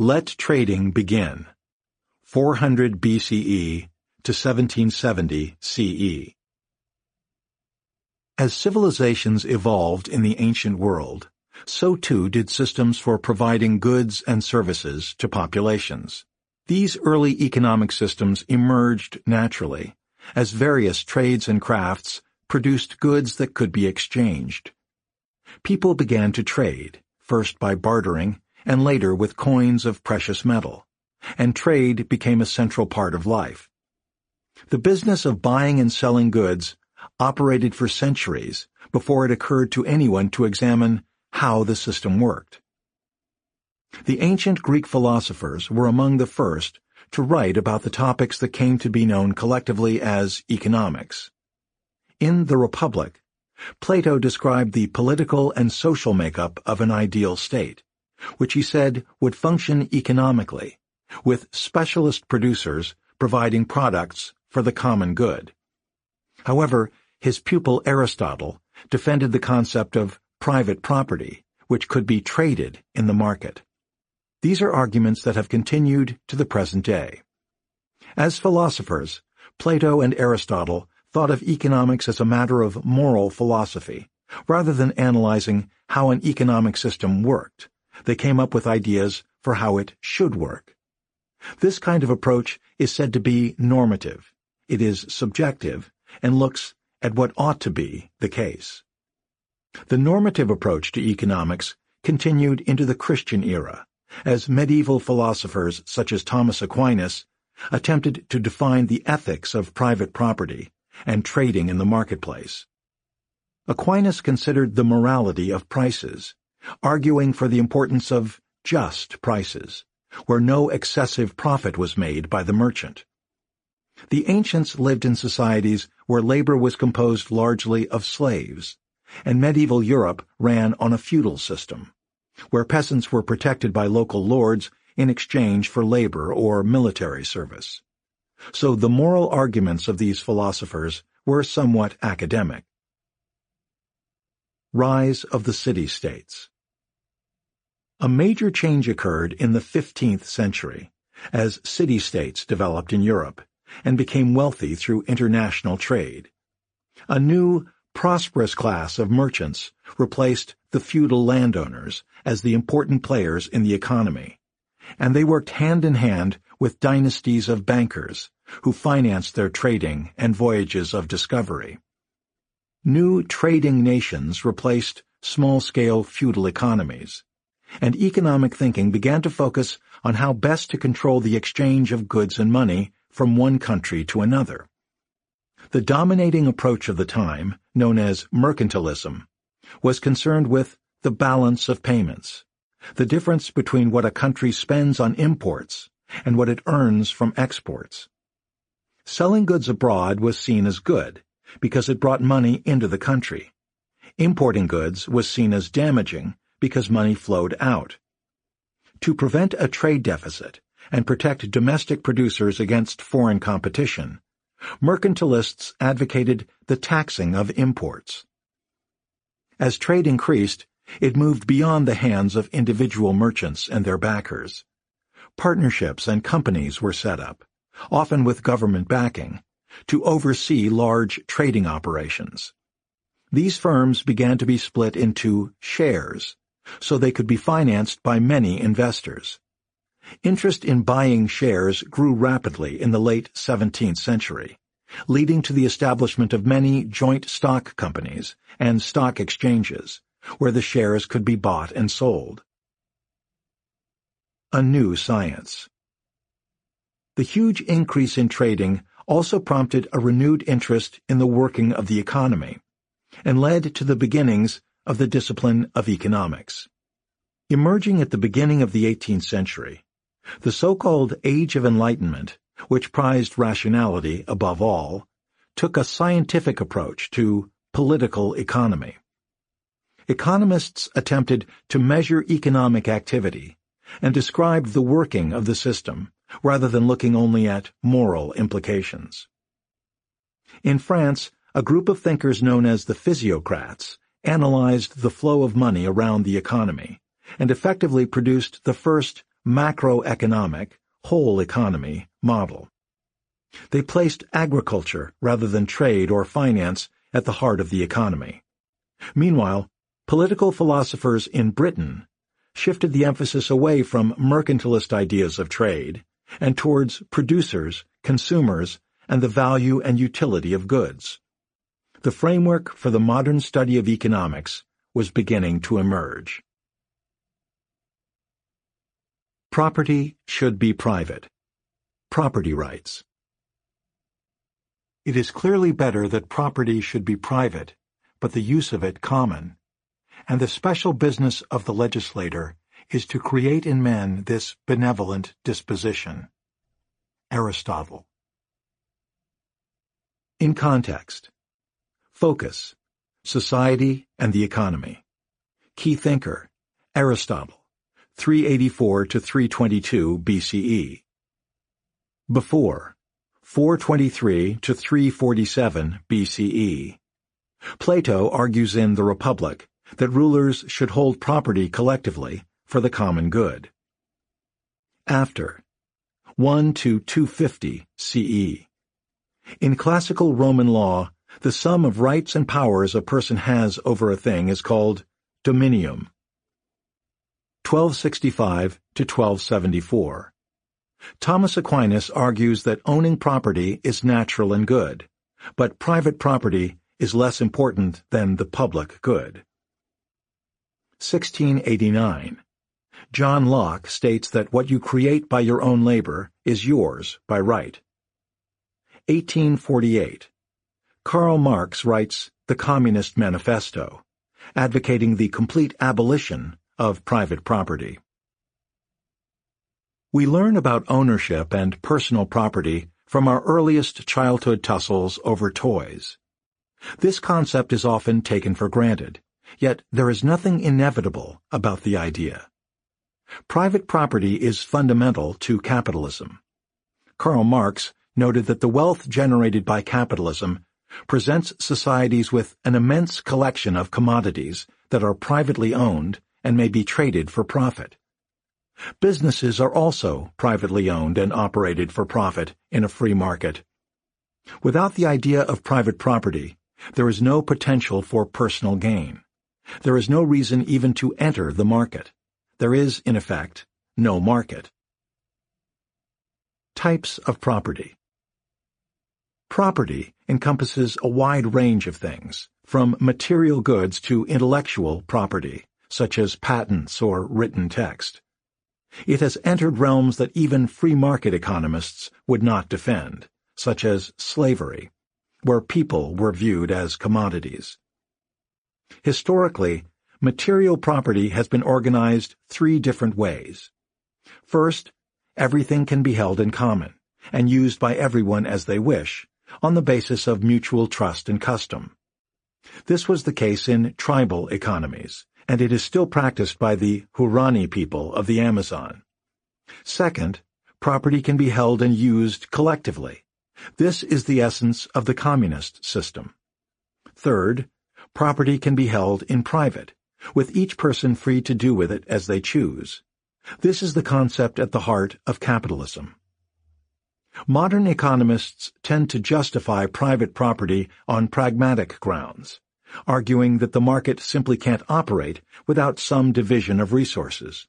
Let trading begin. 400 BCE to 1770 CE. As civilizations evolved in the ancient world, so too did systems for providing goods and services to populations. These early economic systems emerged naturally, as various trades and crafts produced goods that could be exchanged. People began to trade, first by bartering and later with coins of precious metal, and trade became a central part of life. The business of buying and selling goods operated for centuries before it occurred to anyone to examine how the system worked. The ancient Greek philosophers were among the first to write about the topics that came to be known collectively as economics. In The Republic, Plato described the political and social makeup of an ideal state which he said would function economically, with specialist producers providing products for the common good. However, his pupil Aristotle defended the concept of private property, which could be traded in the market. These are arguments that have continued to the present day. As philosophers, Plato and Aristotle thought of economics as a matter of moral philosophy, rather than analyzing how an economic system worked, they came up with ideas for how it should work. This kind of approach is said to be normative. It is subjective and looks at what ought to be the case. The normative approach to economics continued into the Christian era, as medieval philosophers such as Thomas Aquinas attempted to define the ethics of private property and trading in the marketplace. Aquinas considered the morality of prices arguing for the importance of just prices, where no excessive profit was made by the merchant. The ancients lived in societies where labor was composed largely of slaves, and medieval Europe ran on a feudal system, where peasants were protected by local lords in exchange for labor or military service. So the moral arguments of these philosophers were somewhat academic. Rise of the City-States a major change occurred in the 15th century as city-states developed in Europe and became wealthy through international trade. A new, prosperous class of merchants replaced the feudal landowners as the important players in the economy, and they worked hand-in-hand hand with dynasties of bankers who financed their trading and voyages of discovery. New trading nations replaced small-scale feudal economies, and economic thinking began to focus on how best to control the exchange of goods and money from one country to another. The dominating approach of the time, known as mercantilism, was concerned with the balance of payments, the difference between what a country spends on imports and what it earns from exports. Selling goods abroad was seen as good, because it brought money into the country. Importing goods was seen as damaging because money flowed out. To prevent a trade deficit and protect domestic producers against foreign competition, mercantilists advocated the taxing of imports. As trade increased, it moved beyond the hands of individual merchants and their backers. Partnerships and companies were set up, often with government backing, to oversee large trading operations. These firms began to be split into shares, so they could be financed by many investors. Interest in buying shares grew rapidly in the late 17th century, leading to the establishment of many joint stock companies and stock exchanges, where the shares could be bought and sold. A new science. The huge increase in trading also prompted a renewed interest in the working of the economy and led to the beginnings of the discipline of economics. Emerging at the beginning of the 18th century, the so-called Age of Enlightenment, which prized rationality above all, took a scientific approach to political economy. Economists attempted to measure economic activity and described the working of the system rather than looking only at moral implications. In France, a group of thinkers known as the physiocrats analyzed the flow of money around the economy and effectively produced the first macroeconomic, whole economy model. They placed agriculture rather than trade or finance at the heart of the economy. Meanwhile, political philosophers in Britain shifted the emphasis away from mercantilist ideas of trade and towards producers, consumers, and the value and utility of goods the framework for the modern study of economics was beginning to emerge. Property should be private. Property rights. It is clearly better that property should be private, but the use of it common. And the special business of the legislator is to create in men this benevolent disposition. Aristotle. In context, Focus, Society and the Economy. Key Thinker, Aristotle, 384 to 322 BCE. Before, 423 to 347 BCE. Plato argues in The Republic that rulers should hold property collectively for the common good. After, 1 to 250 CE. In classical Roman law, the sum of rights and powers a person has over a thing is called dominium. 1265 to 1274. Thomas Aquinas argues that owning property is natural and good, but private property is less important than the public good. 1689. John Locke states that what you create by your own labor is yours by right. 1848. Karl Marx writes The Communist Manifesto, advocating the complete abolition of private property. We learn about ownership and personal property from our earliest childhood tussles over toys. This concept is often taken for granted, yet there is nothing inevitable about the idea. Private property is fundamental to capitalism. Karl Marx noted that the wealth generated by capitalism presents societies with an immense collection of commodities that are privately owned and may be traded for profit. Businesses are also privately owned and operated for profit in a free market. Without the idea of private property, there is no potential for personal gain. There is no reason even to enter the market. There is, in effect, no market. Types of property Property encompasses a wide range of things, from material goods to intellectual property, such as patents or written text. It has entered realms that even free market economists would not defend, such as slavery, where people were viewed as commodities. Historically, material property has been organized three different ways. First, everything can be held in common and used by everyone as they wish, on the basis of mutual trust and custom. This was the case in tribal economies, and it is still practiced by the Huaorani people of the Amazon. Second, property can be held and used collectively. This is the essence of the communist system. Third, property can be held in private, with each person free to do with it as they choose. This is the concept at the heart of capitalism. Modern economists tend to justify private property on pragmatic grounds, arguing that the market simply can't operate without some division of resources.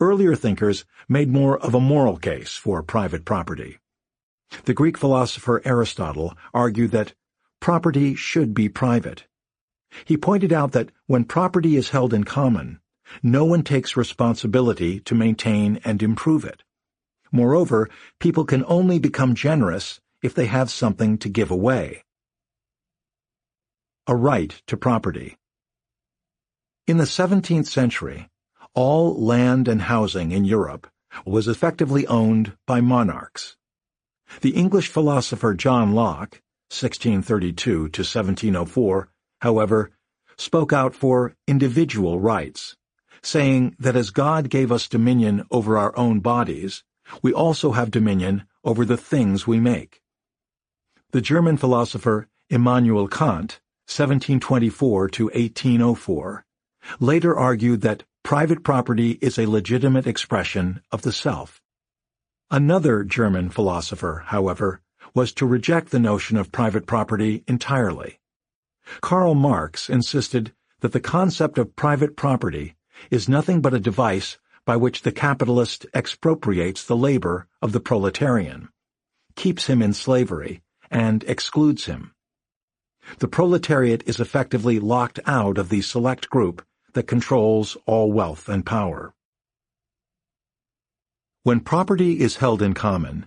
Earlier thinkers made more of a moral case for private property. The Greek philosopher Aristotle argued that property should be private. He pointed out that when property is held in common, no one takes responsibility to maintain and improve it. Moreover, people can only become generous if they have something to give away. A right to property. In the 17th century, all land and housing in Europe was effectively owned by monarchs. The English philosopher John Locke, 1632 to 1704, however, spoke out for individual rights, saying that as God gave us dominion over our own bodies, we also have dominion over the things we make. The German philosopher Immanuel Kant, 1724 to 1804, later argued that private property is a legitimate expression of the self. Another German philosopher, however, was to reject the notion of private property entirely. Karl Marx insisted that the concept of private property is nothing but a device by which the capitalist expropriates the labor of the proletarian, keeps him in slavery, and excludes him. The proletariat is effectively locked out of the select group that controls all wealth and power. When property is held in common,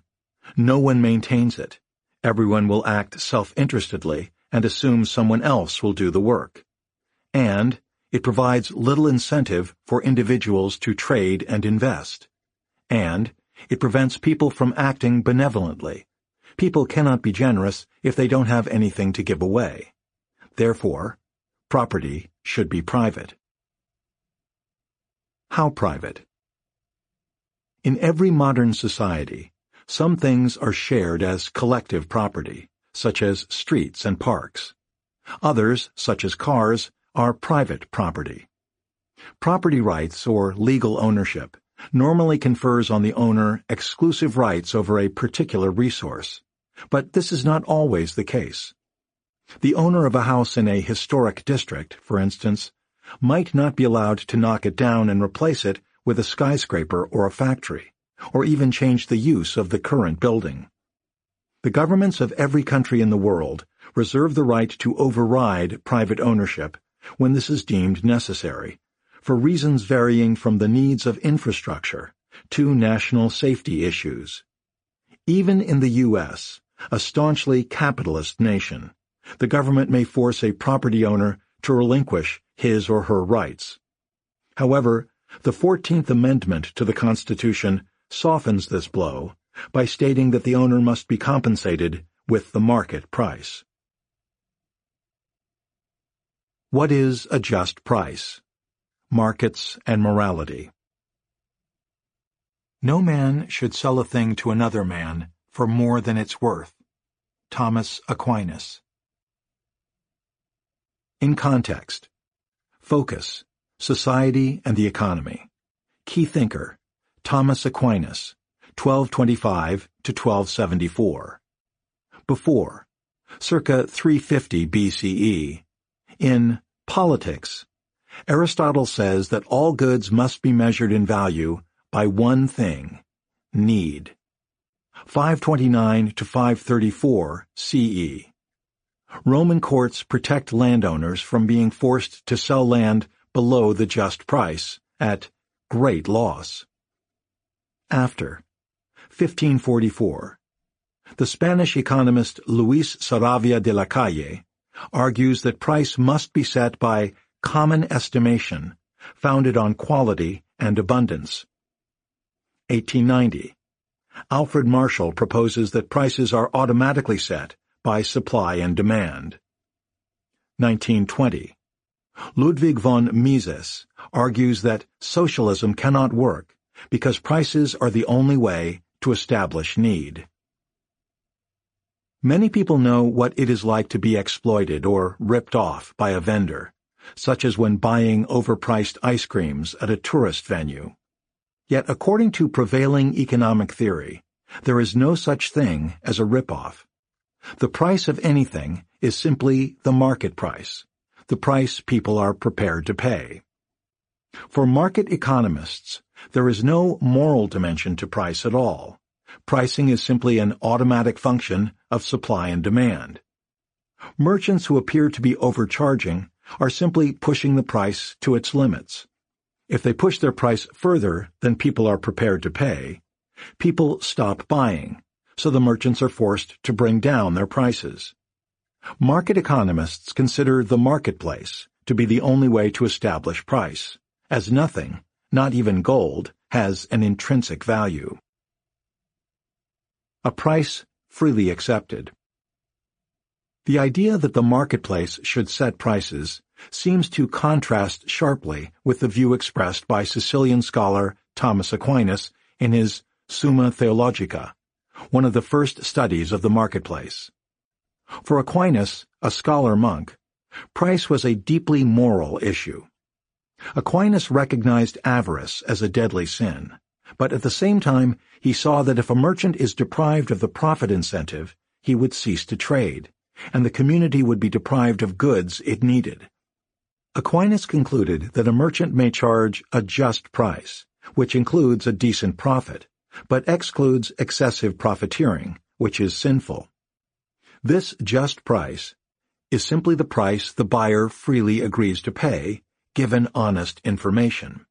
no one maintains it. Everyone will act self-interestedly and assume someone else will do the work. And, it provides little incentive for individuals to trade and invest. And it prevents people from acting benevolently. People cannot be generous if they don't have anything to give away. Therefore, property should be private. How private? In every modern society, some things are shared as collective property, such as streets and parks. Others, such as cars, are private property. Property rights, or legal ownership, normally confers on the owner exclusive rights over a particular resource, but this is not always the case. The owner of a house in a historic district, for instance, might not be allowed to knock it down and replace it with a skyscraper or a factory, or even change the use of the current building. The governments of every country in the world reserve the right to override private ownership when this is deemed necessary, for reasons varying from the needs of infrastructure to national safety issues. Even in the U.S., a staunchly capitalist nation, the government may force a property owner to relinquish his or her rights. However, the 14th Amendment to the Constitution softens this blow by stating that the owner must be compensated with the market price. What is a just price? Markets and morality. No man should sell a thing to another man for more than its worth. Thomas Aquinas. In context. Focus. Society and the Economy. Key Thinker. Thomas Aquinas. 1225 to 1274. Before. Circa 350 BCE. In Politics. Aristotle says that all goods must be measured in value by one thing, need. 529 to 534 CE. Roman courts protect landowners from being forced to sell land below the just price, at great loss. After 1544, the Spanish economist Luis Saravia de la Calle argues that price must be set by common estimation, founded on quality and abundance. 1890. Alfred Marshall proposes that prices are automatically set by supply and demand. 1920. Ludwig von Mises argues that socialism cannot work because prices are the only way to establish need. Many people know what it is like to be exploited or ripped off by a vendor, such as when buying overpriced ice creams at a tourist venue. Yet according to prevailing economic theory, there is no such thing as a ripoff. The price of anything is simply the market price, the price people are prepared to pay. For market economists, there is no moral dimension to price at all. Pricing is simply an automatic function of supply and demand. Merchants who appear to be overcharging are simply pushing the price to its limits. If they push their price further than people are prepared to pay, people stop buying, so the merchants are forced to bring down their prices. Market economists consider the marketplace to be the only way to establish price, as nothing, not even gold, has an intrinsic value. A price freely accepted. The idea that the marketplace should set prices seems to contrast sharply with the view expressed by Sicilian scholar Thomas Aquinas in his Summa Theologica, one of the first studies of the marketplace. For Aquinas, a scholar monk, price was a deeply moral issue. Aquinas recognized avarice as a deadly sin, but at the same time, he saw that if a merchant is deprived of the profit incentive, he would cease to trade, and the community would be deprived of goods it needed. Aquinas concluded that a merchant may charge a just price, which includes a decent profit, but excludes excessive profiteering, which is sinful. This just price is simply the price the buyer freely agrees to pay, given honest information.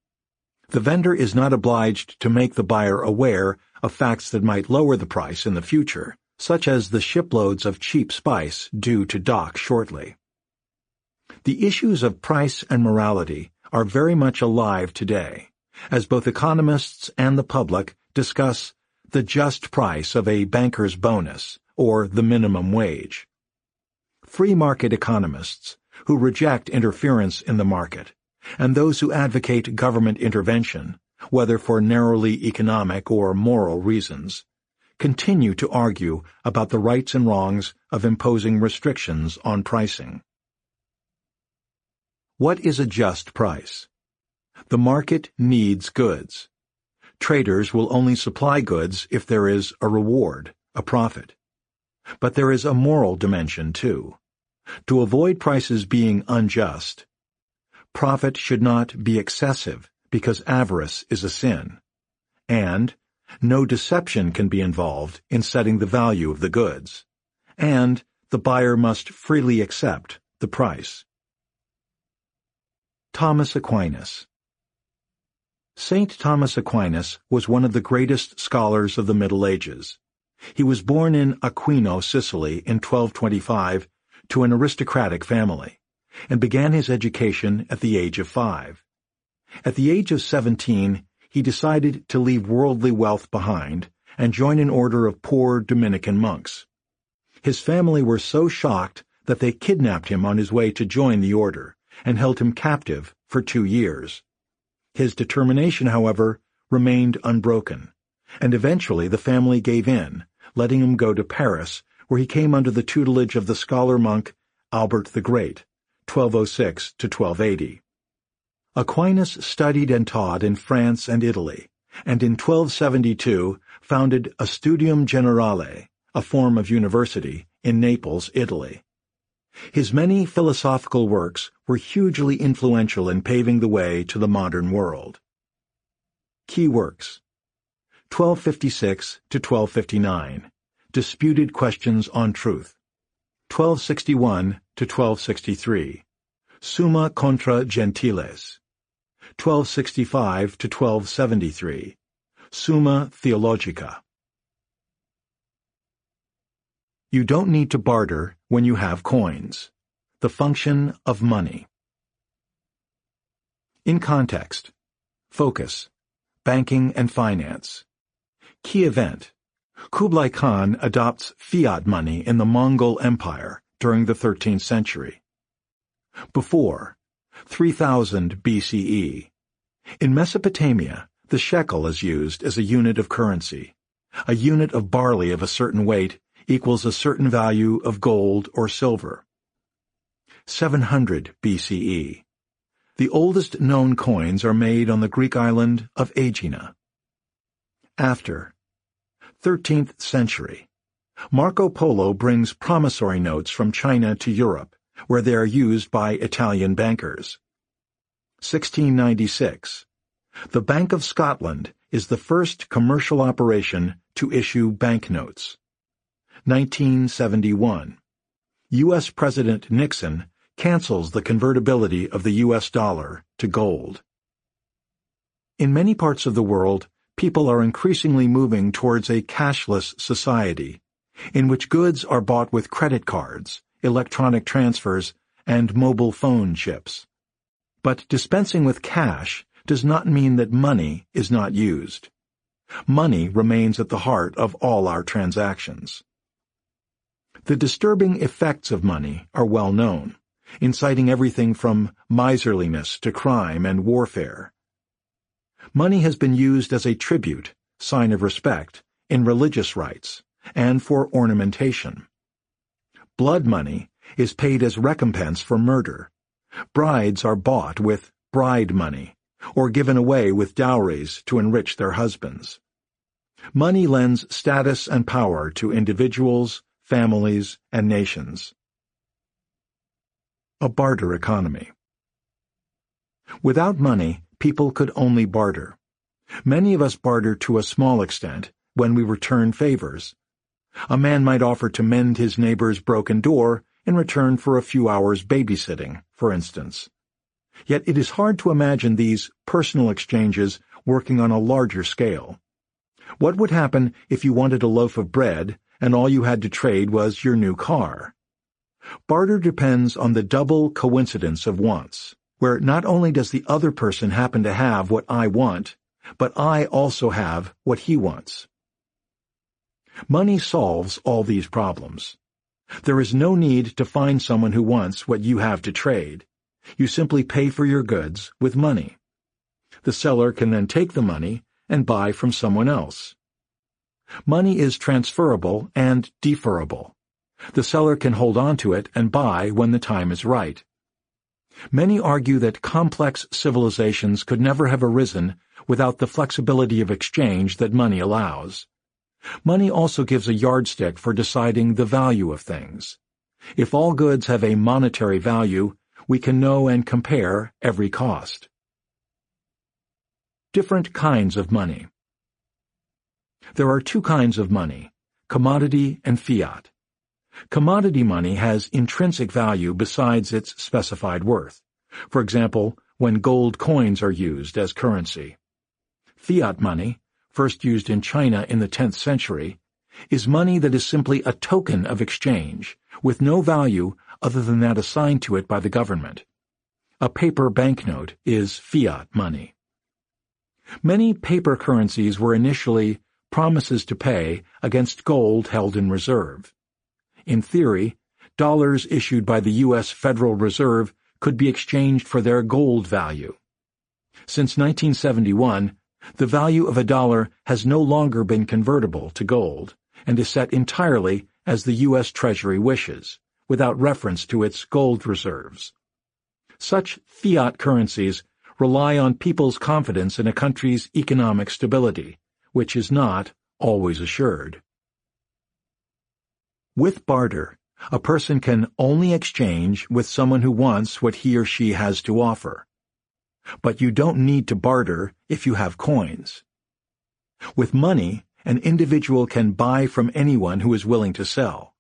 The vendor is not obliged to make the buyer aware of facts that might lower the price in the future, such as the shiploads of cheap spice due to dock shortly. The issues of price and morality are very much alive today, as both economists and the public discuss the just price of a banker's bonus or the minimum wage. Free market economists who reject interference in the market and those who advocate government intervention, whether for narrowly economic or moral reasons, continue to argue about the rights and wrongs of imposing restrictions on pricing. What is a just price? The market needs goods. Traders will only supply goods if there is a reward, a profit. But there is a moral dimension, too. To avoid prices being unjust, Profit should not be excessive, because avarice is a sin. And no deception can be involved in setting the value of the goods. And the buyer must freely accept the price. Thomas Aquinas St. Thomas Aquinas was one of the greatest scholars of the Middle Ages. He was born in Aquino, Sicily in 1225 to an aristocratic family and began his education at the age of five. At the age of 17, he decided to leave worldly wealth behind and join an order of poor Dominican monks. His family were so shocked that they kidnapped him on his way to join the order and held him captive for two years. His determination, however, remained unbroken, and eventually the family gave in, letting him go to Paris, where he came under the tutelage of the scholar monk Albert the Great, 1206 to 1280. Aquinas studied and taught in France and Italy, and in 1272 founded a Studium Generale, a form of university, in Naples, Italy. His many philosophical works were hugely influential in paving the way to the modern world. Key works 1256 to 1259 Disputed Questions on Truth 1261 to 1263, Summa contra Gentiles, 1265 to 1273, Summa Theologica. You don't need to barter when you have coins. The function of money. In context, focus, banking and finance. Key event, Kublai Khan adopts fiat money in the Mongol Empire during the 13th century. Before 3000 BCE, in Mesopotamia, the shekel is used as a unit of currency. A unit of barley of a certain weight equals a certain value of gold or silver. 700 BCE. The oldest known coins are made on the Greek island of Aegina. After 13th century. Marco Polo brings promissory notes from China to Europe, where they are used by Italian bankers. 1696. The Bank of Scotland is the first commercial operation to issue banknotes. 1971. U.S. President Nixon cancels the convertibility of the U.S. dollar to gold. In many parts of the world, people are increasingly moving towards a cashless society, in which goods are bought with credit cards, electronic transfers, and mobile phone chips. But dispensing with cash does not mean that money is not used. Money remains at the heart of all our transactions. The disturbing effects of money are well known, inciting everything from miserliness to crime and warfare. Money has been used as a tribute, sign of respect, in religious rites, and for ornamentation. Blood money is paid as recompense for murder. Brides are bought with bride money, or given away with dowries to enrich their husbands. Money lends status and power to individuals, families, and nations. A barter economy. Without money, people could only barter. Many of us barter to a small extent when we return favors. A man might offer to mend his neighbor's broken door in return for a few hours babysitting, for instance. Yet it is hard to imagine these personal exchanges working on a larger scale. What would happen if you wanted a loaf of bread and all you had to trade was your new car? Barter depends on the double coincidence of wants where not only does the other person happen to have what I want, but I also have what he wants. Money solves all these problems. There is no need to find someone who wants what you have to trade. You simply pay for your goods with money. The seller can then take the money and buy from someone else. Money is transferable and deferrable. The seller can hold on to it and buy when the time is right. Many argue that complex civilizations could never have arisen without the flexibility of exchange that money allows. Money also gives a yardstick for deciding the value of things. If all goods have a monetary value, we can know and compare every cost. Different kinds of money There are two kinds of money, commodity and fiat. Commodity money has intrinsic value besides its specified worth, for example, when gold coins are used as currency. Fiat money, first used in China in the 10th century, is money that is simply a token of exchange, with no value other than that assigned to it by the government. A paper banknote is fiat money. Many paper currencies were initially promises to pay against gold held in reserve. In theory, dollars issued by the U.S. Federal Reserve could be exchanged for their gold value. Since 1971, the value of a dollar has no longer been convertible to gold and is set entirely as the U.S. Treasury wishes, without reference to its gold reserves. Such fiat currencies rely on people's confidence in a country's economic stability, which is not always assured. With barter, a person can only exchange with someone who wants what he or she has to offer. But you don't need to barter if you have coins. With money, an individual can buy from anyone who is willing to sell.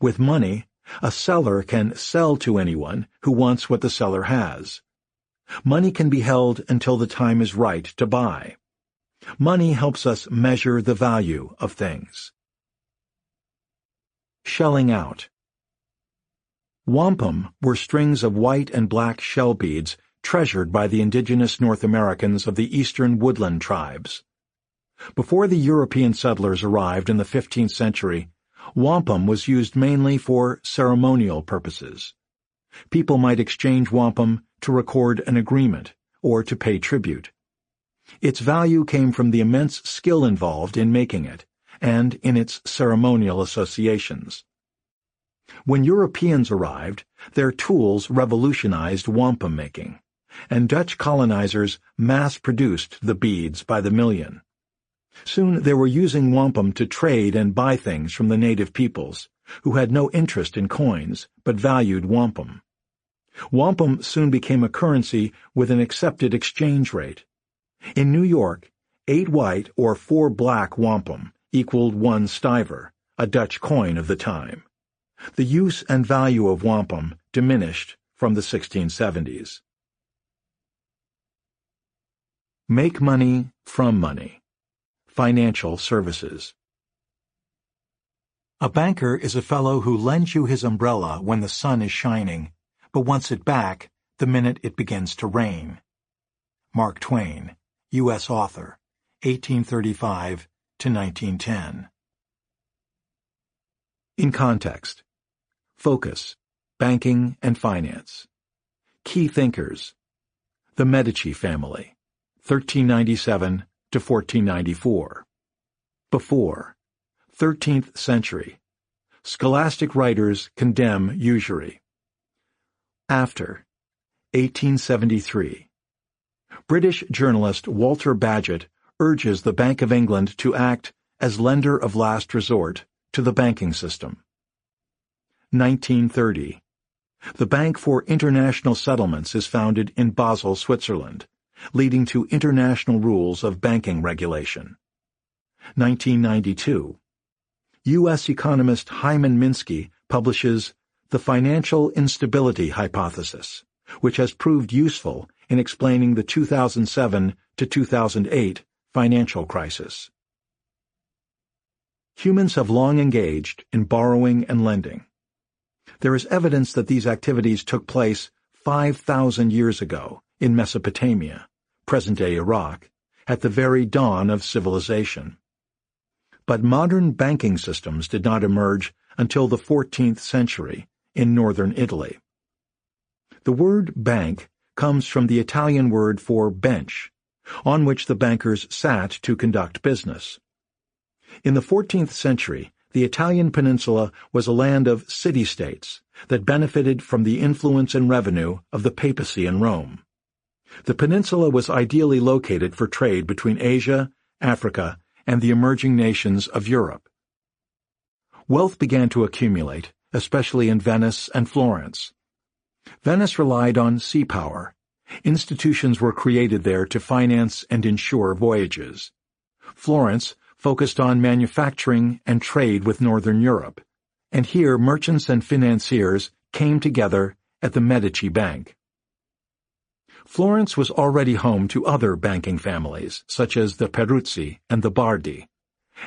With money, a seller can sell to anyone who wants what the seller has. Money can be held until the time is right to buy. Money helps us measure the value of things. Shelling out. Wampum were strings of white and black shell beads treasured by the indigenous North Americans of the eastern woodland tribes. Before the European settlers arrived in the 15th century, wampum was used mainly for ceremonial purposes. People might exchange wampum to record an agreement or to pay tribute. Its value came from the immense skill involved in making it, and in its ceremonial associations. When Europeans arrived, their tools revolutionized wampum making, and Dutch colonizers mass-produced the beads by the million. Soon they were using wampum to trade and buy things from the native peoples, who had no interest in coins but valued wampum. Wampum soon became a currency with an accepted exchange rate. In New York, eight white or four black wampum equaled one stiver, a Dutch coin of the time. The use and value of wampum diminished from the 1670s. Make money from money. Financial services. A banker is a fellow who lends you his umbrella when the sun is shining, but wants it back the minute it begins to rain. Mark Twain, U.S. author, 1835 to 1910. In context, focus, banking and finance. Key thinkers, the Medici family, 1397 to 1494. Before, 13th century, scholastic writers condemn usury. After, 1873. British journalist Walter Bagehot urges the Bank of England to act as lender of last resort to the banking system. 1930. The Bank for International Settlements is founded in Basel, Switzerland, leading to international rules of banking regulation. 1992. U.S. economist Hyman Minsky publishes The Financial Instability Hypothesis, which has proved useful in explaining the 2007 to 2008 Financial Crisis Humans have long engaged in borrowing and lending. There is evidence that these activities took place 5,000 years ago in Mesopotamia, present-day Iraq, at the very dawn of civilization. But modern banking systems did not emerge until the 14th century in northern Italy. The word bank comes from the Italian word for bench, on which the bankers sat to conduct business. In the 14th century, the Italian peninsula was a land of city-states that benefited from the influence and revenue of the papacy in Rome. The peninsula was ideally located for trade between Asia, Africa, and the emerging nations of Europe. Wealth began to accumulate, especially in Venice and Florence. Venice relied on sea power, Institutions were created there to finance and insure voyages. Florence focused on manufacturing and trade with Northern Europe, and here merchants and financiers came together at the Medici Bank. Florence was already home to other banking families, such as the Peruzzi and the Bardi,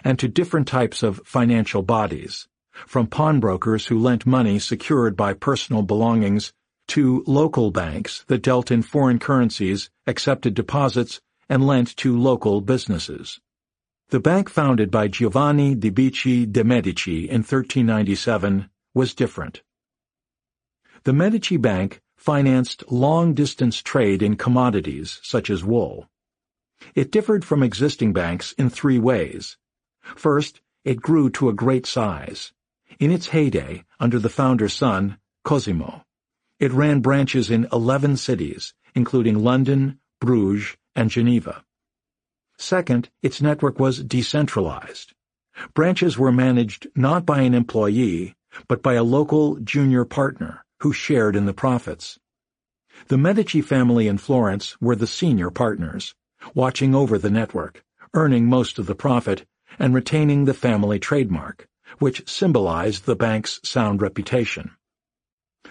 and to different types of financial bodies, from pawnbrokers who lent money secured by personal belongings Two local banks that dealt in foreign currencies accepted deposits and lent to local businesses. The bank founded by Giovanni de' Bicci de' Medici in 1397 was different. The Medici Bank financed long-distance trade in commodities such as wool. It differed from existing banks in three ways. First, it grew to a great size. In its heyday, under the founder's son, Cosimo. It ran branches in 11 cities, including London, Bruges, and Geneva. Second, its network was decentralized. Branches were managed not by an employee, but by a local junior partner who shared in the profits. The Medici family in Florence were the senior partners, watching over the network, earning most of the profit, and retaining the family trademark, which symbolized the bank's sound reputation.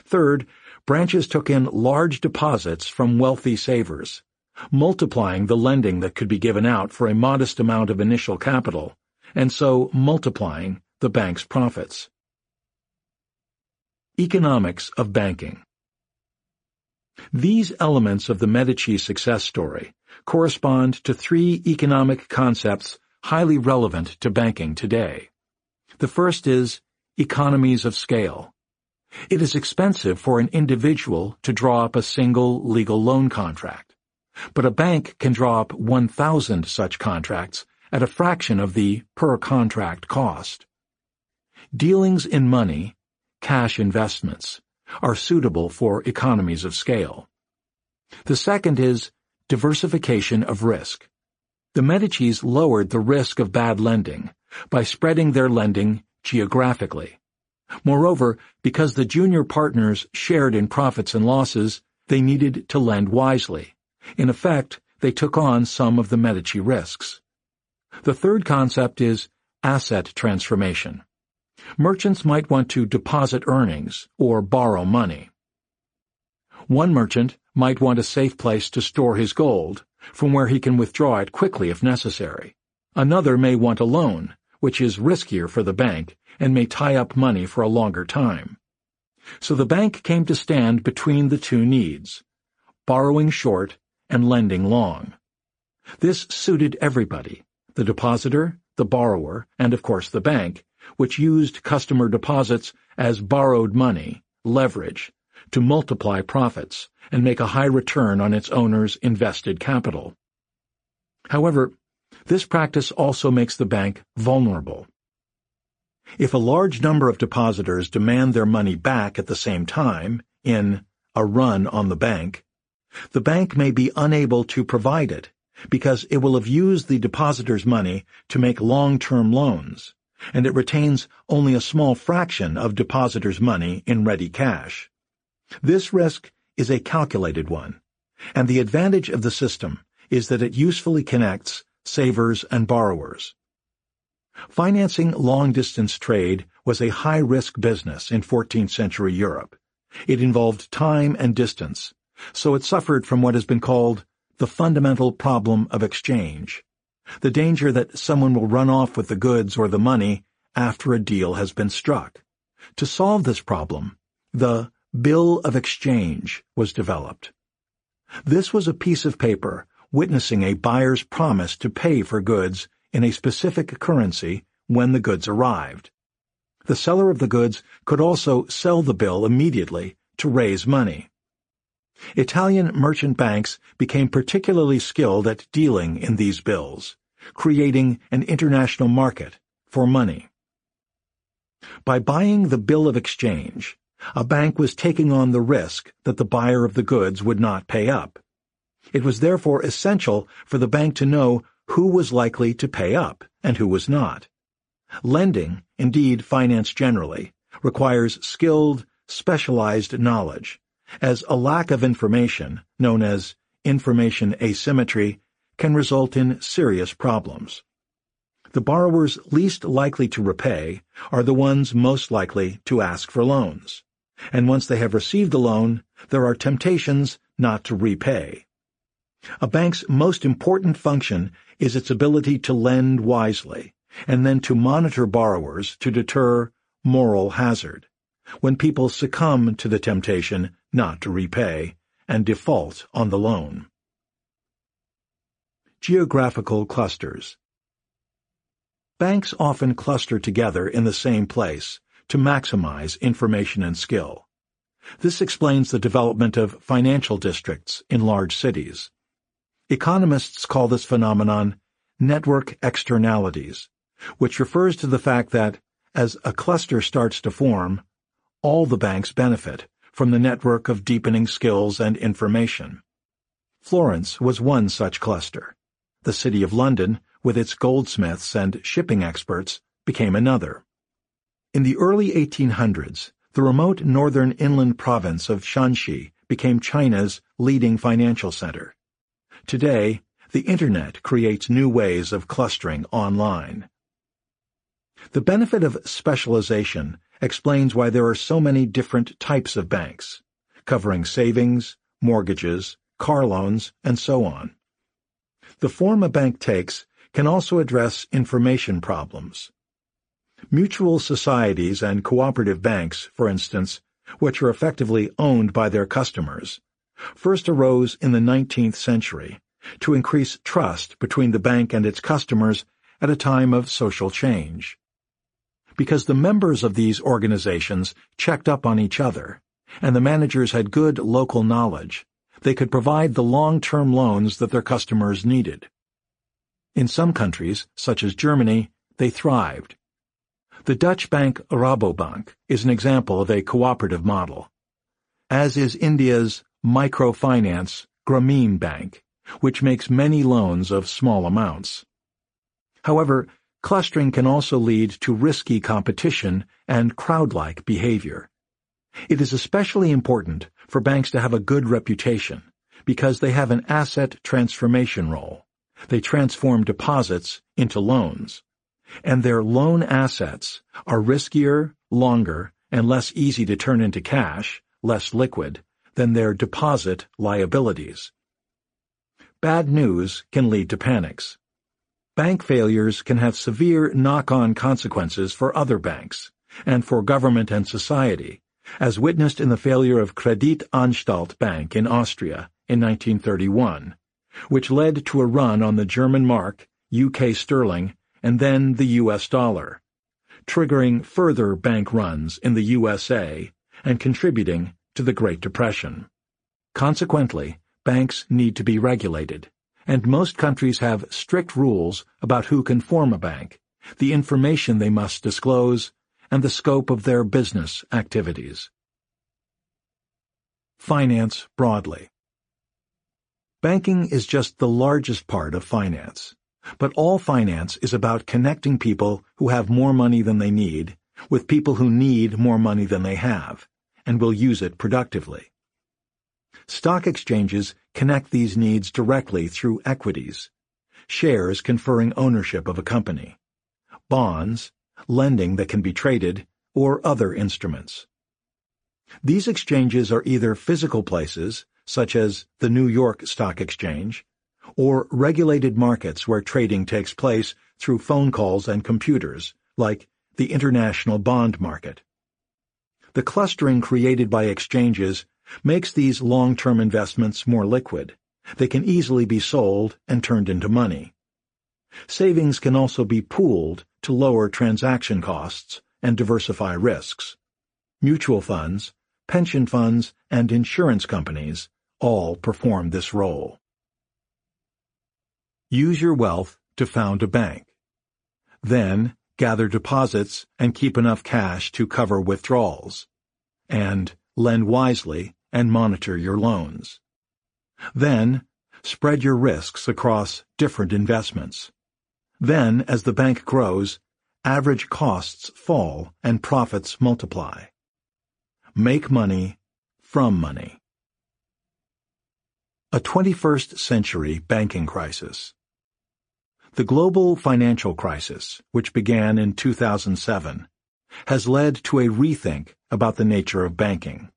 Third, branches took in large deposits from wealthy savers, multiplying the lending that could be given out for a modest amount of initial capital, and so multiplying the bank's profits. Economics of Banking These elements of the Medici success story correspond to three economic concepts highly relevant to banking today. The first is economies of scale. It is expensive for an individual to draw up a single legal loan contract, but a bank can draw up 1,000 such contracts at a fraction of the per-contract cost. Dealings in money, cash investments, are suitable for economies of scale. The second is diversification of risk. The Medicis lowered the risk of bad lending by spreading their lending geographically. Moreover, because the junior partners shared in profits and losses, they needed to lend wisely. In effect, they took on some of the Medici risks. The third concept is asset transformation. Merchants might want to deposit earnings or borrow money. One merchant might want a safe place to store his gold, from where he can withdraw it quickly if necessary. Another may want a loan, which is riskier for the bank, and may tie up money for a longer time. So the bank came to stand between the two needs, borrowing short and lending long. This suited everybody, the depositor, the borrower, and of course the bank, which used customer deposits as borrowed money, leverage, to multiply profits and make a high return on its owner's invested capital. However, this practice also makes the bank vulnerable. If a large number of depositors demand their money back at the same time, in a run on the bank, the bank may be unable to provide it because it will have used the depositor's money to make long-term loans, and it retains only a small fraction of depositor's money in ready cash. This risk is a calculated one, and the advantage of the system is that it usefully connects savers and borrowers. Financing long-distance trade was a high-risk business in 14th-century Europe. It involved time and distance, so it suffered from what has been called the fundamental problem of exchange, the danger that someone will run off with the goods or the money after a deal has been struck. To solve this problem, the Bill of Exchange was developed. This was a piece of paper witnessing a buyer's promise to pay for goods in a specific currency when the goods arrived. The seller of the goods could also sell the bill immediately to raise money. Italian merchant banks became particularly skilled at dealing in these bills, creating an international market for money. By buying the bill of exchange, a bank was taking on the risk that the buyer of the goods would not pay up. It was therefore essential for the bank to know who was likely to pay up and who was not. Lending, indeed finance generally, requires skilled, specialized knowledge, as a lack of information, known as information asymmetry, can result in serious problems. The borrowers least likely to repay are the ones most likely to ask for loans, and once they have received a loan, there are temptations not to repay. A bank's most important function is its ability to lend wisely and then to monitor borrowers to deter moral hazard when people succumb to the temptation not to repay and default on the loan. Geographical Clusters Banks often cluster together in the same place to maximize information and skill. This explains the development of financial districts in large cities Economists call this phenomenon network externalities, which refers to the fact that, as a cluster starts to form, all the banks benefit from the network of deepening skills and information. Florence was one such cluster. The City of London, with its goldsmiths and shipping experts, became another. In the early 1800s, the remote northern inland province of Shanxi became China's leading financial center. Today, the Internet creates new ways of clustering online. The benefit of specialization explains why there are so many different types of banks, covering savings, mortgages, car loans, and so on. The form a bank takes can also address information problems. Mutual societies and cooperative banks, for instance, which are effectively owned by their customers, first arose in the 19th century to increase trust between the bank and its customers at a time of social change. Because the members of these organizations checked up on each other, and the managers had good local knowledge, they could provide the long-term loans that their customers needed. In some countries, such as Germany, they thrived. The Dutch bank Rabobank is an example of a cooperative model, as is India's microfinance Grameen Bank, which makes many loans of small amounts. However, clustering can also lead to risky competition and crowd-like behavior. It is especially important for banks to have a good reputation because they have an asset transformation role. They transform deposits into loans. And their loan assets are riskier, longer, and less easy to turn into cash, less liquid, than their deposit liabilities. Bad news can lead to panics. Bank failures can have severe knock-on consequences for other banks and for government and society, as witnessed in the failure of Kreditanstalt Bank in Austria in 1931, which led to a run on the German mark, UK sterling, and then the US dollar, triggering further bank runs in the USA and contributing to the Great Depression. Consequently, banks need to be regulated, and most countries have strict rules about who can form a bank, the information they must disclose, and the scope of their business activities. Finance broadly. Banking is just the largest part of finance. But all finance is about connecting people who have more money than they need with people who need more money than they have, and will use it productively. Stock exchanges connect these needs directly through equities, shares conferring ownership of a company, bonds, lending that can be traded, or other instruments. These exchanges are either physical places, such as the New York Stock Exchange, or regulated markets where trading takes place through phone calls and computers, like the international bond market the clustering created by exchanges makes these long-term investments more liquid. They can easily be sold and turned into money. Savings can also be pooled to lower transaction costs and diversify risks. Mutual funds, pension funds, and insurance companies all perform this role. Use your wealth to found a bank. Then, gather deposits and keep enough cash to cover withdrawals, and lend wisely and monitor your loans. Then, spread your risks across different investments. Then, as the bank grows, average costs fall and profits multiply. Make money from money. A 21st century banking crisis. The global financial crisis, which began in 2007, has led to a rethink about the nature of banking.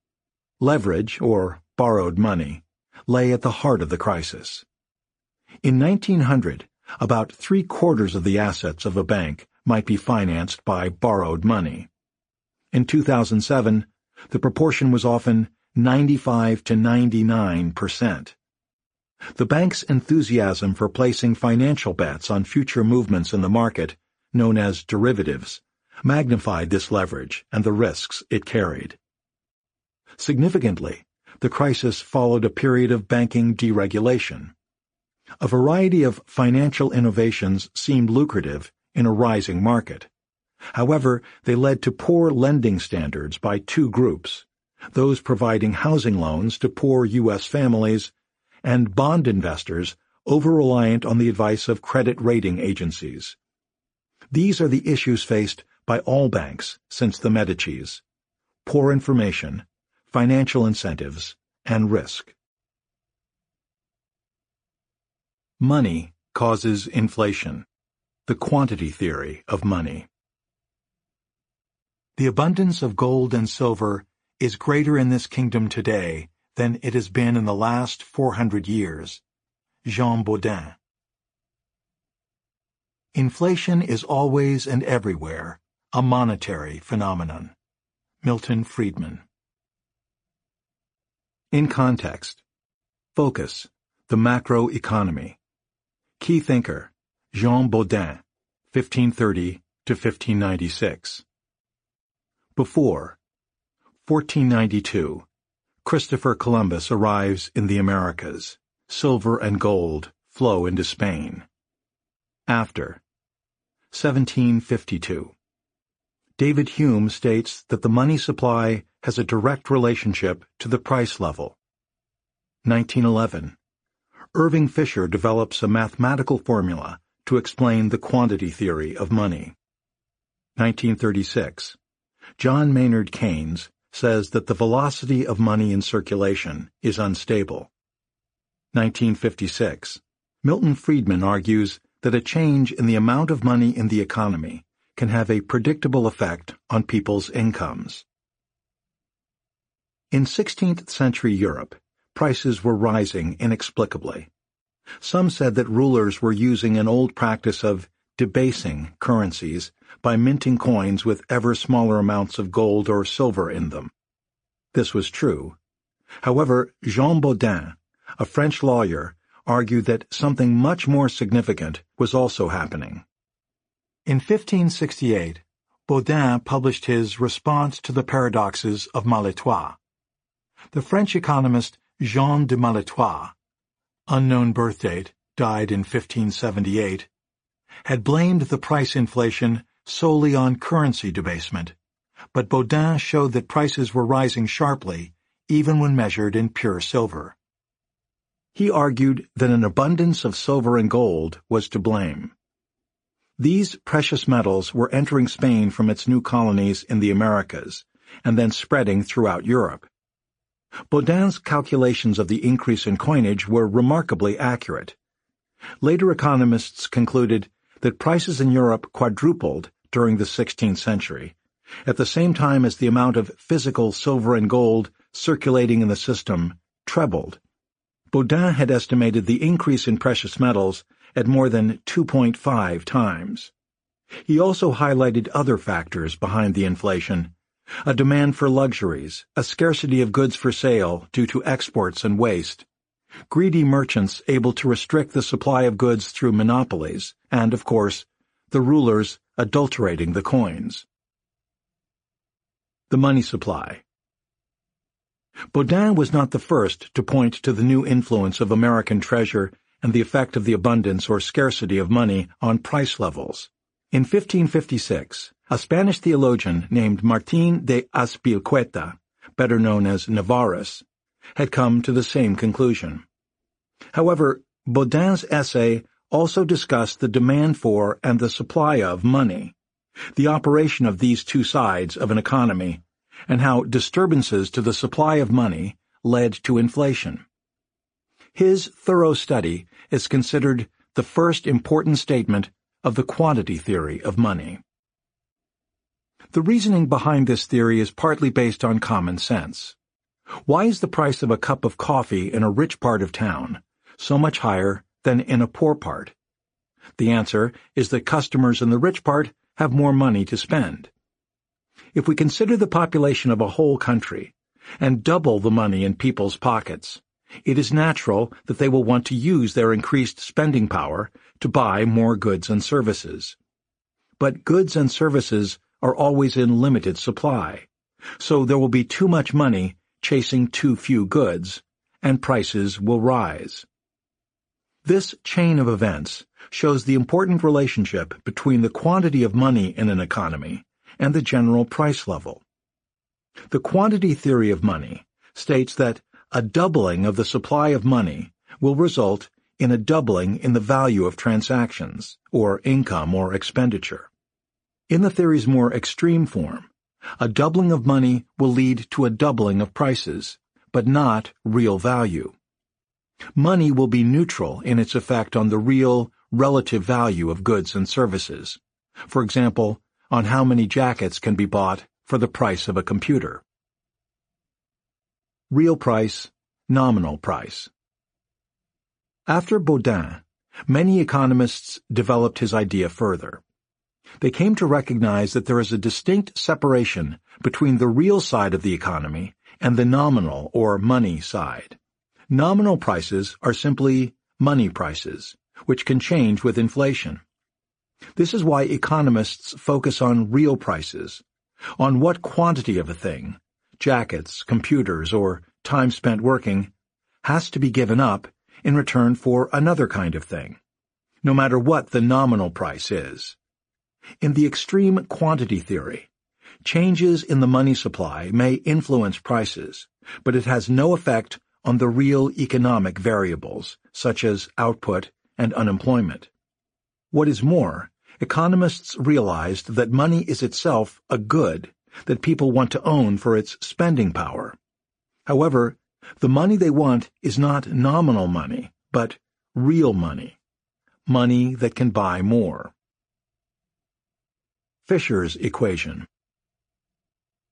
Leverage, or borrowed money, lay at the heart of the crisis. In 1900, about three-quarters of the assets of a bank might be financed by borrowed money. In 2007, the proportion was often 95 to 99 percent. The bank's enthusiasm for placing financial bets on future movements in the market, known as derivatives, magnified this leverage and the risks it carried. Significantly, the crisis followed a period of banking deregulation. A variety of financial innovations seemed lucrative in a rising market. However, they led to poor lending standards by two groups, those providing housing loans to poor U.S. families and bond investors over-reliant on the advice of credit rating agencies. These are the issues faced by all banks since the Medicis. Poor information, financial incentives, and risk. Money causes inflation. The quantity theory of money. The abundance of gold and silver is greater in this kingdom today than it has been in the last 400 years. Jean Bodin. Inflation is always and everywhere a monetary phenomenon. Milton Friedman. In context. Focus. The macro economy. Key thinker. Jean Bodin, 1530 to 1596. Before. 1492 Christopher Columbus arrives in the Americas. Silver and gold flow into Spain. After 1752 David Hume states that the money supply has a direct relationship to the price level. 1911 Irving Fisher develops a mathematical formula to explain the quantity theory of money. 1936 John Maynard Keynes says that the velocity of money in circulation is unstable. 1956. Milton Friedman argues that a change in the amount of money in the economy can have a predictable effect on people's incomes. In 16th century Europe, prices were rising inexplicably. Some said that rulers were using an old practice of debasing currencies by minting coins with ever smaller amounts of gold or silver in them. This was true. However, Jean Bodin, a French lawyer, argued that something much more significant was also happening. In 1568, Bodin published his Response to the Paradoxes of Malestroit. The French economist Jean de Malestroit, unknown birthdate, died in 1578, had blamed the price inflation solely on currency debasement, but Bodin showed that prices were rising sharply, even when measured in pure silver. He argued that an abundance of silver and gold was to blame. These precious metals were entering Spain from its new colonies in the Americas, and then spreading throughout Europe. Bodin's calculations of the increase in coinage were remarkably accurate. Later economists concluded that prices in Europe quadrupled during the 16th century, at the same time as the amount of physical silver and gold circulating in the system trebled. Bodin had estimated the increase in precious metals at more than 2.5 times. He also highlighted other factors behind the inflation, a demand for luxuries, a scarcity of goods for sale due to exports and waste, greedy merchants able to restrict the supply of goods through monopolies, and, of course, the rulers adulterating the coins. The Money Supply Bodin was not the first to point to the new influence of American treasure and the effect of the abundance or scarcity of money on price levels. In 1556, a Spanish theologian named Martín de Azpilcueta, better known as Navarrus, had come to the same conclusion. However, Bodin's essay also discussed the demand for and the supply of money, the operation of these two sides of an economy, and how disturbances to the supply of money led to inflation. His thorough study is considered the first important statement of the quantity theory of money. The reasoning behind this theory is partly based on common sense. Why is the price of a cup of coffee in a rich part of town so much higher than in a poor part? The answer is that customers in the rich part have more money to spend. If we consider the population of a whole country and double the money in people's pockets, it is natural that they will want to use their increased spending power to buy more goods and services. But goods and services are always in limited supply, so there will be too much money chasing too few goods, and prices will rise. This chain of events shows the important relationship between the quantity of money in an economy and the general price level. The quantity theory of money states that a doubling of the supply of money will result in a doubling in the value of transactions, or income or expenditure. In the theory's more extreme form, a doubling of money will lead to a doubling of prices, but not real value. Money will be neutral in its effect on the real, relative value of goods and services. For example, on how many jackets can be bought for the price of a computer. Real price, nominal price. After Bodin, many economists developed his idea further. They came to recognize that there is a distinct separation between the real side of the economy and the nominal or money side. Nominal prices are simply money prices, which can change with inflation. This is why economists focus on real prices, on what quantity of a thing, jackets, computers, or time spent working, has to be given up in return for another kind of thing, no matter what the nominal price is. In the extreme quantity theory, changes in the money supply may influence prices, but it has no effect on the real economic variables, such as output and unemployment. What is more, economists realized that money is itself a good that people want to own for its spending power. However, the money they want is not nominal money, but real money, money that can buy more. Fisher's equation.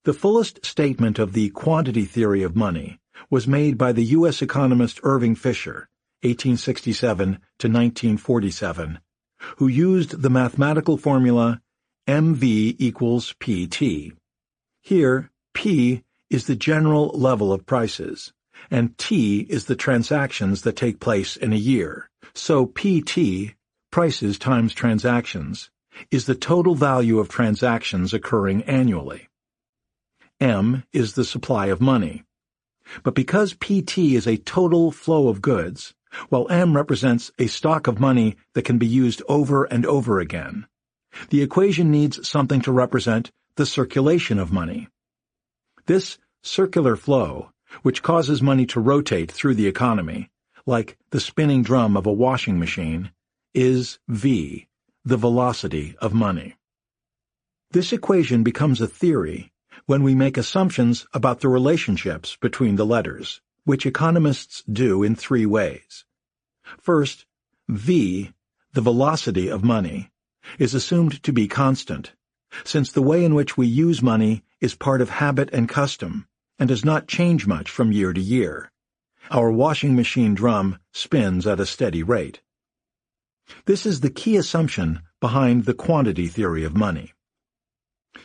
The fullest statement of the quantity theory of money was made by the U.S. economist Irving Fisher, 1867 to 1947, who used the mathematical formula MV equals PT. Here, P is the general level of prices, and T is the transactions that take place in a year. So PT, prices times transactions, is the total value of transactions occurring annually. M is the supply of money. But because PT is a total flow of goods, while M represents a stock of money that can be used over and over again, the equation needs something to represent the circulation of money. This circular flow, which causes money to rotate through the economy, like the spinning drum of a washing machine, is V, the velocity of money. This equation becomes a theory when we make assumptions about the relationships between the letters, which economists do in three ways. First, v, the velocity of money, is assumed to be constant, since the way in which we use money is part of habit and custom, and does not change much from year to year. Our washing machine drum spins at a steady rate. This is the key assumption behind the quantity theory of money.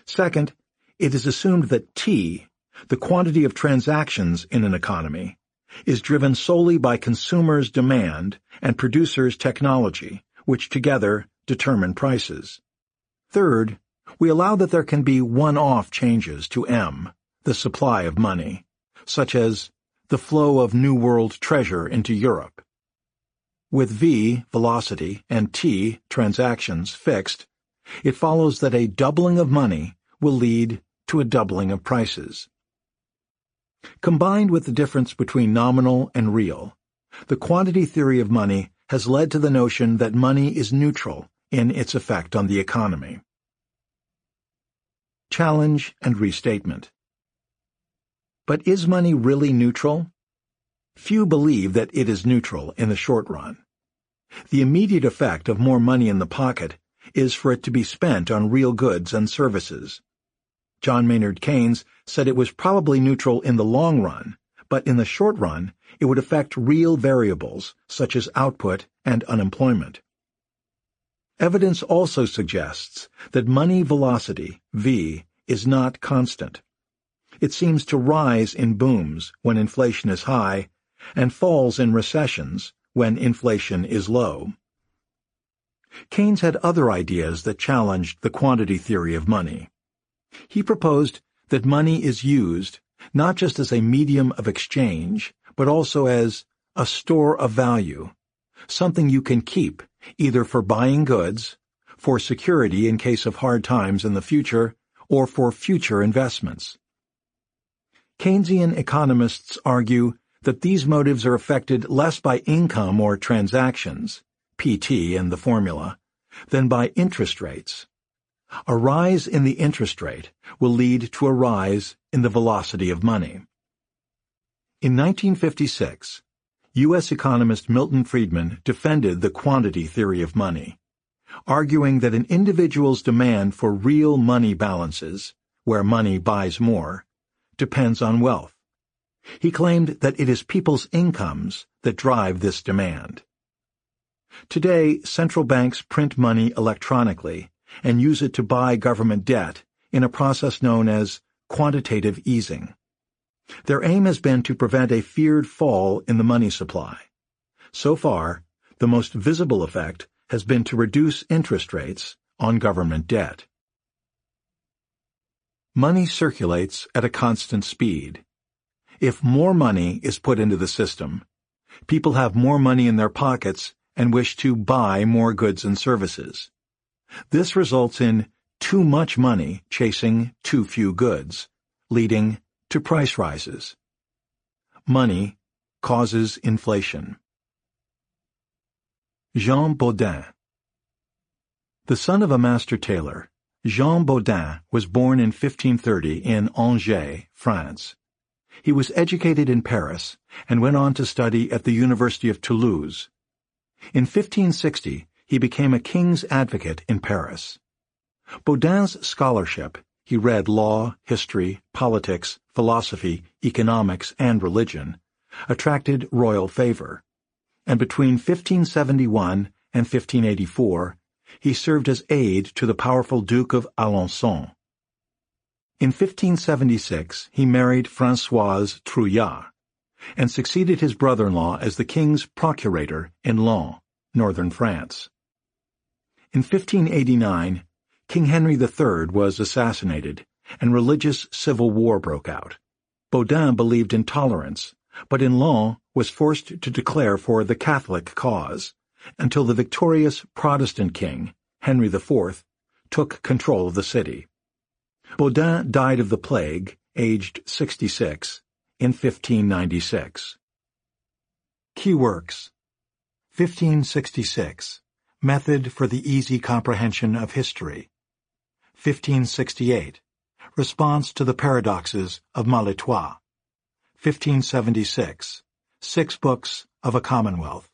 Second, it is assumed that T, the quantity of transactions in an economy, is driven solely by consumers' demand and producers' technology, which together determine prices. Third, we allow that there can be one-off changes to M, the supply of money, such as the flow of New World treasure into Europe, with V, velocity, and T, transactions, fixed, it follows that a doubling of money will lead to a doubling of prices. Combined with the difference between nominal and real, the quantity theory of money has led to the notion that money is neutral in its effect on the economy. Challenge and Restatement But is money really neutral? Few believe that it is neutral in the short run. The immediate effect of more money in the pocket is for it to be spent on real goods and services. John Maynard Keynes said it was probably neutral in the long run, but in the short run, it would affect real variables such as output and unemployment. Evidence also suggests that money velocity, V, is not constant. It seems to rise in booms when inflation is high and falls in recessions when inflation is low. Keynes had other ideas that challenged the quantity theory of money. He proposed that money is used not just as a medium of exchange, but also as a store of value, something you can keep either for buying goods, for security in case of hard times in the future, or for future investments. Keynesian economists argue that these motives are affected less by income or transactions, PT in the formula, than by interest rates. A rise in the interest rate will lead to a rise in the velocity of money. In 1956, U.S. economist Milton Friedman defended the quantity theory of money, arguing that an individual's demand for real money balances, where money buys more, depends on wealth. He claimed that it is people's incomes that drive this demand. Today, central banks print money electronically and use it to buy government debt in a process known as quantitative easing. Their aim has been to prevent a feared fall in the money supply. So far, the most visible effect has been to reduce interest rates on government debt. Money circulates at a constant speed, if more money is put into the system, people have more money in their pockets and wish to buy more goods and services. This results in too much money chasing too few goods, leading to price rises. Money causes inflation. Jean Bodin The son of a master tailor, Jean Bodin was born in 1530 in Angers, France. He was educated in Paris and went on to study at the University of Toulouse. In 1560, he became a king's advocate in Paris. Bodin's scholarship, he read law, history, politics, philosophy, economics, and religion, attracted royal favor, and between 1571 and 1584 he served as aide to the powerful Duke of Alençon. In 1576 he married Françoise Trouillard and succeeded his brother-in-law as the king's procurator in Laon, northern France. In 1589, King Henry III was assassinated, and religious civil war broke out. Bodin believed in tolerance, but in Laon was forced to declare for the Catholic cause, until the victorious Protestant king, Henry IV, took control of the city. Bodin died of the plague, aged 66, in 1596. Key Works 1566 Method for the Easy Comprehension of History. 1568 Response to the Paradoxes of Malestroit 1576 Six Books of a Commonwealth.